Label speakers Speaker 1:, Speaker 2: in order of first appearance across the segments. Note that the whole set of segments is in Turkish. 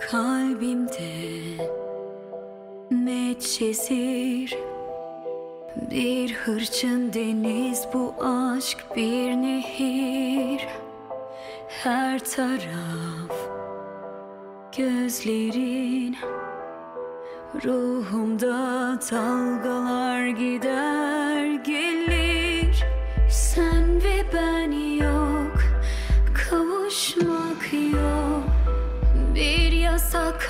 Speaker 1: Kalbimde Medcezir Bir hırçın deniz bu aşk bir nehir. Her taraf Gözlerin. Ruhumda dalgalar gider gelir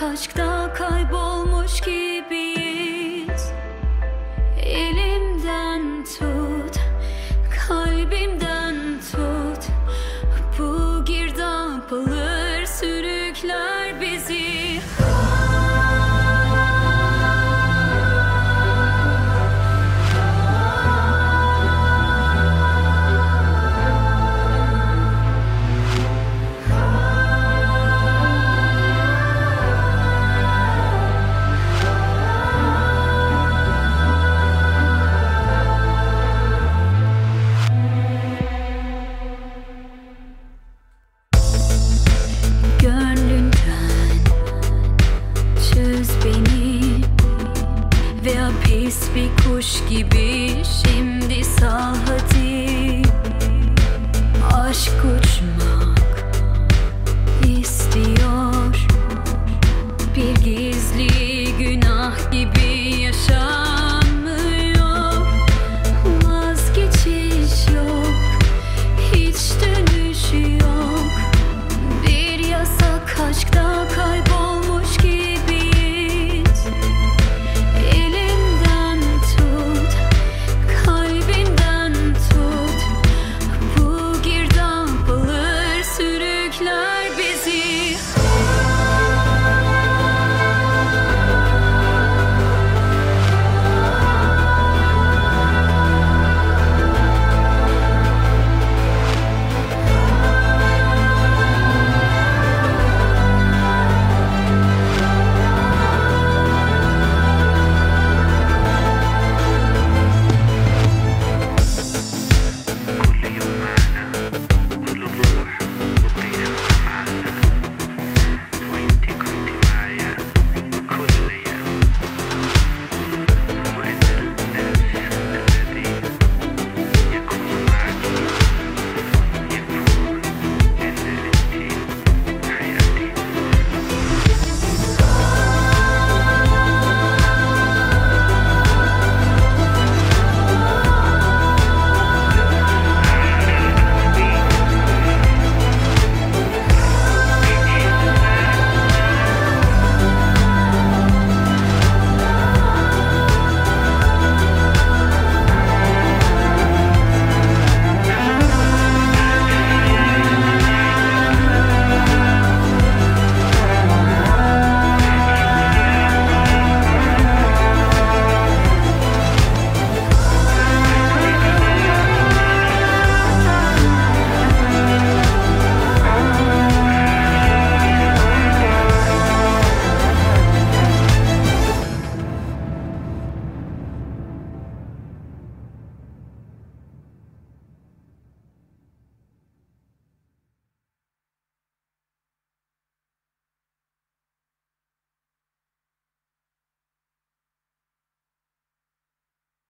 Speaker 1: aşkta kaybolmuş gibiyiz. Elimden tut Pis bir kuş gibi şimdi sahati Aşk uçmak istiyor. Bir gizli günah gibi yaşar